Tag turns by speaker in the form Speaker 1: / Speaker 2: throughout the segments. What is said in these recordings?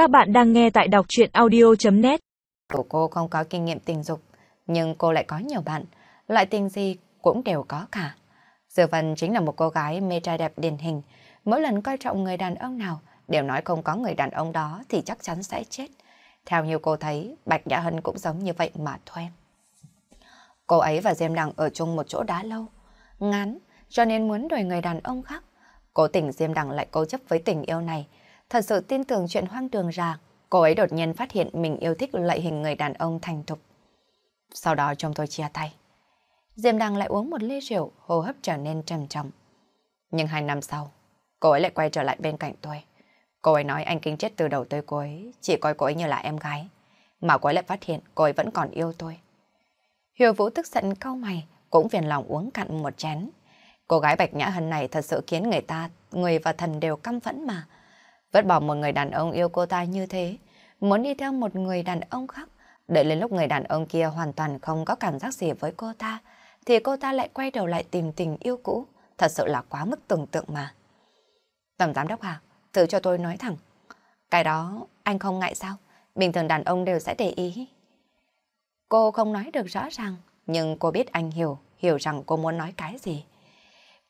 Speaker 1: Các bạn đang nghe tại đọc truyện audio.net
Speaker 2: Của cô không có kinh nghiệm tình dục, nhưng cô lại có nhiều bạn, loại tình gì cũng đều có cả. Dư Vân chính là một cô gái mê trai đẹp điển hình, mỗi lần coi trọng người đàn ông nào, đều nói không có người đàn ông đó thì chắc chắn sẽ chết. Theo như cô thấy, Bạch Nhã Hân cũng giống như vậy mà thôi. Cô ấy và Diêm Đằng ở chung một chỗ đã lâu, ngắn, cho nên muốn đuổi người đàn ông khác. Cố tình Diêm Đằng lại cố chấp với tình yêu này, thật sự tin tưởng chuyện hoang đường rằng Cô ấy đột nhiên phát hiện mình yêu thích loại hình người đàn ông thành thục. Sau đó chúng tôi chia tay. Diêm Đăng lại uống một ly rượu, hô hấp trở nên trầm trọng. Nhưng hai năm sau, cô ấy lại quay trở lại bên cạnh tôi. Cô ấy nói anh kinh chết từ đầu tới cuối, chỉ coi cô ấy như là em gái. Mà cô ấy lại phát hiện cô ấy vẫn còn yêu tôi. Hiểu Vũ tức giận cau mày, cũng phiền lòng uống cạn một chén. Cô gái Bạch Nhã Hân này thật sự khiến người ta, người và thần đều căm phẫn mà. Vứt bỏ một người đàn ông yêu cô ta như thế, muốn đi theo một người đàn ông khác, đợi đến lúc người đàn ông kia hoàn toàn không có cảm giác gì với cô ta, thì cô ta lại quay đầu lại tìm tình yêu cũ, thật sự là quá mức tưởng tượng mà. Tổng giám đốc à, thử cho tôi nói thẳng. Cái đó anh không ngại sao? Bình thường đàn ông đều sẽ để ý. Cô không nói được rõ ràng, nhưng cô biết anh hiểu, hiểu rằng cô muốn nói cái gì.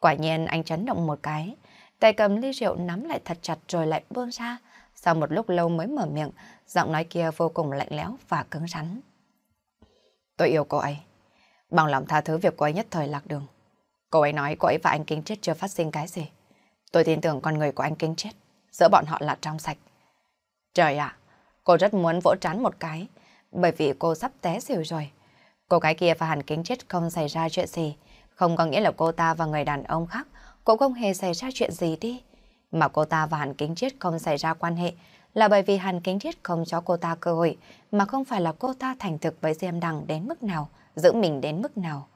Speaker 2: Quả nhiên anh chấn động một cái, tay cầm ly rượu nắm lại thật chặt rồi lại buông ra. Sau một lúc lâu mới mở miệng, giọng nói kia vô cùng lạnh lẽo và cứng rắn. Tôi yêu cô ấy. Bằng lòng tha thứ việc cô ấy nhất thời lạc đường. Cô ấy nói cô ấy và anh Kinh Chết chưa phát sinh cái gì. Tôi tin tưởng con người của anh Kinh Chết, giữa bọn họ là trong sạch. Trời ạ, cô rất muốn vỗ trán một cái, bởi vì cô sắp té xỉu rồi. Cô gái kia và Hàn Kính Chết không xảy ra chuyện gì, không có nghĩa là cô ta và người đàn ông khác cũng không hề xảy ra chuyện gì đi. Mà cô ta và Hàn Kính Chết không xảy ra quan hệ là bởi vì Hàn Kính Chết không cho cô ta cơ hội, mà không phải là cô ta thành thực với Diêm Đằng đến mức nào, giữ mình đến mức nào.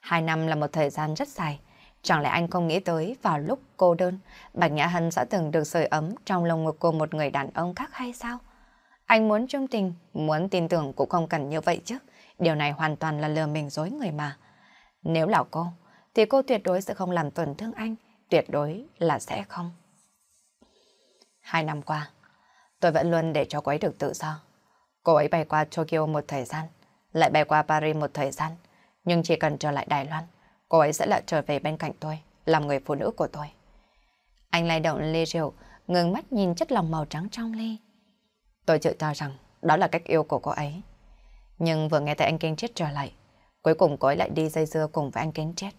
Speaker 2: Hai năm là một thời gian rất dài, chẳng lẽ anh không nghĩ tới vào lúc cô đơn, Bạch Nhã Hân sẽ từng được sưởi ấm trong lòng ngực của một người đàn ông khác hay sao? Anh muốn trung tình, muốn tin tưởng cũng không cần như vậy chứ. Điều này hoàn toàn là lừa mình dối người mà. Nếu là cô, thì cô tuyệt đối sẽ không làm tổn thương anh, tuyệt đối là sẽ không. Hai năm qua, tôi vẫn luôn để cho cô ấy được tự do. Cô ấy bay qua Tokyo một thời gian, lại bay qua Paris một thời gian, nhưng chỉ cần trở lại Đài Loan, cô ấy sẽ lại trở về bên cạnh tôi, làm người phụ nữ của tôi. Anh lay động ly rượu, ngừng mắt nhìn chất lòng màu trắng trong ly. Tôi tự cho rằng đó là cách yêu của cô ấy. Nhưng vừa nghe thấy anh Kinh chết trở lại, cuối cùng cô ấy lại đi dây dưa cùng với anh Kinh chết.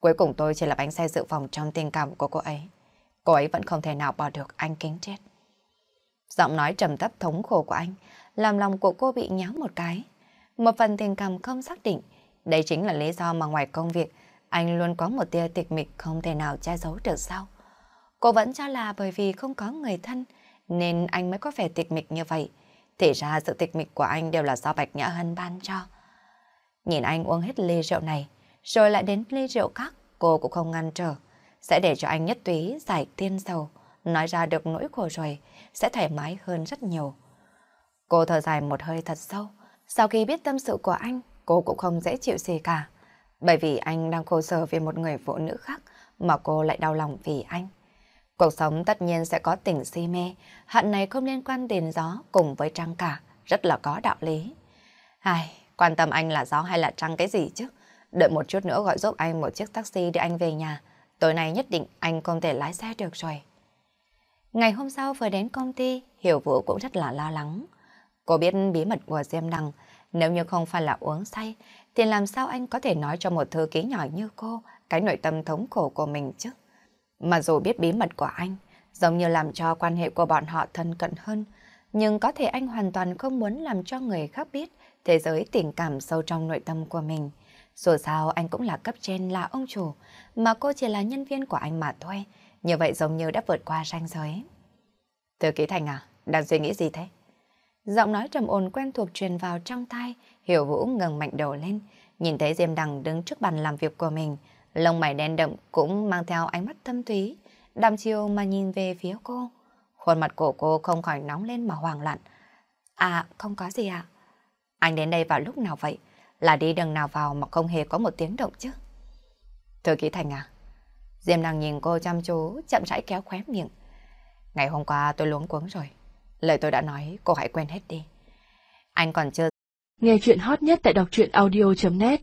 Speaker 2: Cuối cùng tôi chỉ là bánh xe dự phòng trong tình cảm của cô ấy. Cô ấy vẫn không thể nào bỏ được anh Kính chết. Giọng nói trầm thấp thống khổ của anh, làm lòng của cô bị nhéo một cái. Một phần tình cảm không xác định, đây chính là lý do mà ngoài công việc, anh luôn có một tia tịch mịch không thể nào che giấu được sau. Cô vẫn cho là bởi vì không có người thân, nên anh mới có vẻ tịch mịch như vậy. Thì ra sự tịch mịch của anh đều là do Bạch Nhã Hân ban cho. Nhìn anh uống hết ly rượu này, rồi lại đến ly rượu khác, cô cũng không ngăn trở. Sẽ để cho anh nhất túy giải tiên sầu, nói ra được nỗi khổ rồi, sẽ thoải mái hơn rất nhiều. Cô thở dài một hơi thật sâu. Sau khi biết tâm sự của anh, cô cũng không dễ chịu gì cả. Bởi vì anh đang khổ sở vì một người phụ nữ khác, mà cô lại đau lòng vì anh. Cuộc sống tất nhiên sẽ có tình si mê, hận này không liên quan đến gió cùng với trăng cả, rất là có đạo lý. Ai, quan tâm anh là gió hay là trăng cái gì chứ? Đợi một chút nữa gọi giúp anh một chiếc taxi để anh về nhà. Tối nay nhất định anh không thể lái xe được rồi. Ngày hôm sau vừa đến công ty, Hiểu Vũ cũng rất là lo lắng. Cô biết bí mật của Diêm Đăng, nếu như không phải là uống say, thì làm sao anh có thể nói cho một thư ký nhỏ như cô cái nội tâm thống khổ của mình chứ? Mà dù biết bí mật của anh, giống như làm cho quan hệ của bọn họ thân cận hơn, nhưng có thể anh hoàn toàn không muốn làm cho người khác biết thế giới tình cảm sâu trong nội tâm của mình. Dù sao anh cũng là cấp trên là ông chủ, mà cô chỉ là nhân viên của anh mà thôi. Như vậy giống như đã vượt qua ranh giới. Thư ký Thành à, đang suy nghĩ gì thế? Giọng nói trầm ổn quen thuộc truyền vào trong tai, Hiểu Vũ ngẩng mạnh đầu lên, nhìn thấy Diêm Đằng đứng trước bàn làm việc của mình, lông mày đen đậm cũng mang theo ánh mắt thâm thúy, đăm chiêu mà nhìn về phía cô. Khuôn mặt của cô không khỏi nóng lên mà hoảng loạn. À, không có gì ạ. Anh đến đây vào lúc nào vậy? Là đi đường nào vào mà không hề có một tiếng động chứ? Thư ký Thành à? Diêm nàng nhìn cô chăm chú, chậm rãi kéo khóe miệng. Ngày hôm qua tôi luống cuống rồi. Lời tôi đã nói, cô hãy quên hết đi. Anh còn chưa...
Speaker 1: Nghe chuyện hot nhất tại đọc truyện audio.net